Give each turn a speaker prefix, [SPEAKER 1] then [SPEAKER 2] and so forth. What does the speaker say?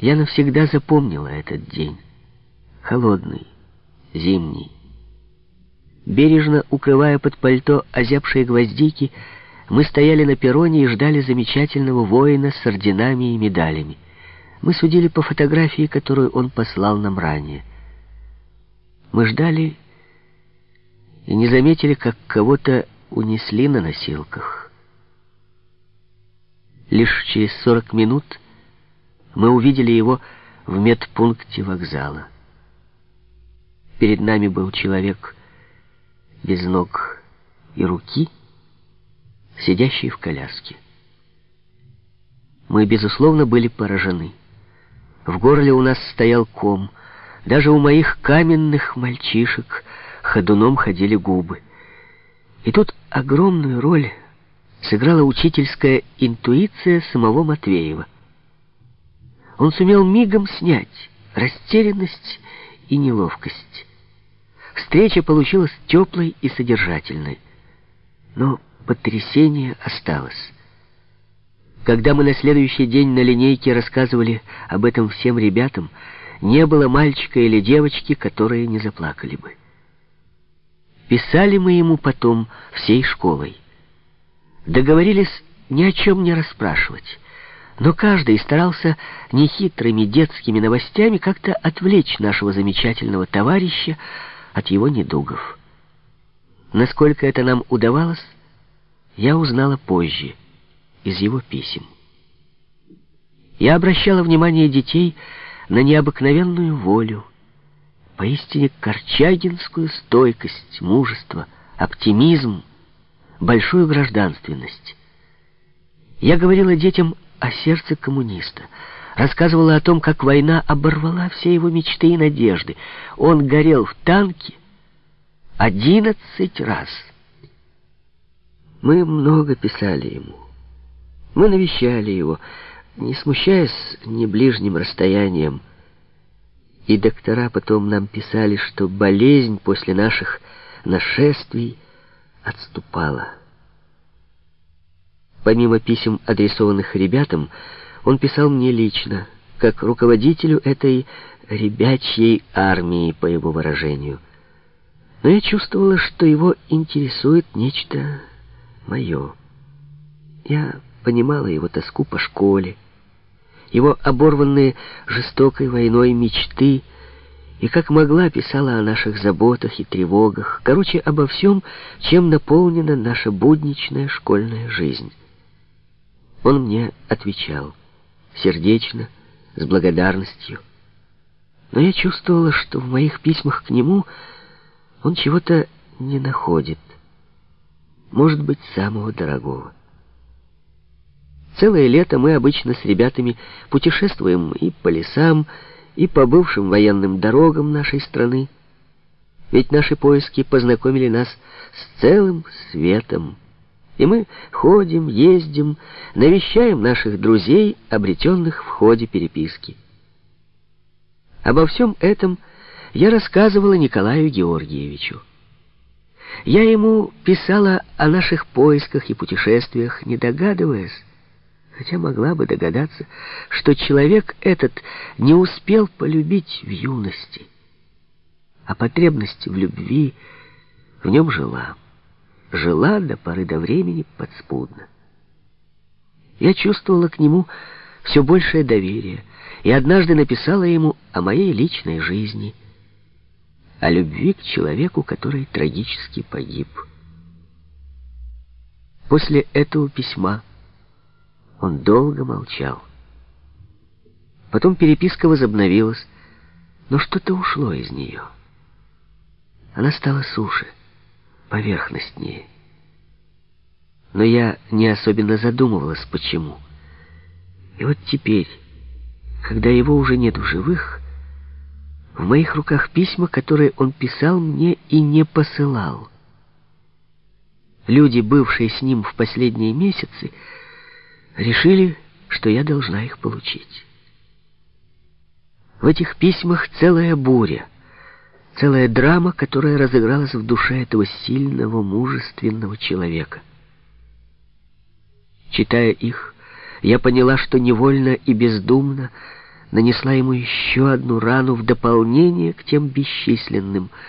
[SPEAKER 1] Я навсегда запомнила этот день. Холодный, зимний. Бережно укрывая под пальто озябшие гвоздики, мы стояли на перроне и ждали замечательного воина с орденами и медалями. Мы судили по фотографии, которую он послал нам ранее. Мы ждали и не заметили, как кого-то унесли на носилках. Лишь через сорок минут мы увидели его в медпункте вокзала. Перед нами был человек без ног и руки, сидящий в коляске. Мы, безусловно, были поражены. В горле у нас стоял ком. Даже у моих каменных мальчишек ходуном ходили губы. И тут огромную роль сыграла учительская интуиция самого Матвеева. Он сумел мигом снять растерянность и неловкость. Встреча получилась теплой и содержательной. Но потрясение осталось. Когда мы на следующий день на линейке рассказывали об этом всем ребятам, не было мальчика или девочки, которые не заплакали бы. Писали мы ему потом всей школой. Договорились ни о чем не расспрашивать. Но каждый старался нехитрыми детскими новостями как-то отвлечь нашего замечательного товарища от его недугов. Насколько это нам удавалось, я узнала позже, из его писем. Я обращала внимание детей на необыкновенную волю, поистине корчагинскую стойкость, мужество, оптимизм, большую гражданственность. Я говорила детям о сердце коммуниста, рассказывала о том, как война оборвала все его мечты и надежды. Он горел в танке одиннадцать раз. Мы много писали ему. Мы навещали его, не смущаясь ни ближним расстоянием, и доктора потом нам писали, что болезнь после наших нашествий отступала. Помимо писем, адресованных ребятам, он писал мне лично, как руководителю этой «ребячьей армии», по его выражению. Но я чувствовала, что его интересует нечто мое. Я понимала его тоску по школе, его оборванные жестокой войной мечты, и как могла писала о наших заботах и тревогах, короче, обо всем, чем наполнена наша будничная школьная жизнь. Он мне отвечал, сердечно, с благодарностью. Но я чувствовала, что в моих письмах к нему он чего-то не находит, может быть, самого дорогого. Целое лето мы обычно с ребятами путешествуем и по лесам, и по бывшим военным дорогам нашей страны. Ведь наши поиски познакомили нас с целым светом. И мы ходим, ездим, навещаем наших друзей, обретенных в ходе переписки. Обо всем этом я рассказывала Николаю Георгиевичу. Я ему писала о наших поисках и путешествиях, не догадываясь, хотя могла бы догадаться, что человек этот не успел полюбить в юности, а потребность в любви в нем жила, жила до поры до времени подспудно. Я чувствовала к нему все большее доверие, и однажды написала ему о моей личной жизни, о любви к человеку, который трагически погиб. После этого письма он долго молчал. Потом переписка возобновилась, но что-то ушло из нее. Она стала суше, поверхностнее. Но я не особенно задумывалась, почему. И вот теперь, когда его уже нет в живых, в моих руках письма, которые он писал мне и не посылал. Люди, бывшие с ним в последние месяцы, решили, что я должна их получить. В этих письмах целая буря, целая драма, которая разыгралась в душе этого сильного, мужественного человека. Читая их, я поняла, что невольно и бездумно нанесла ему еще одну рану в дополнение к тем бесчисленным,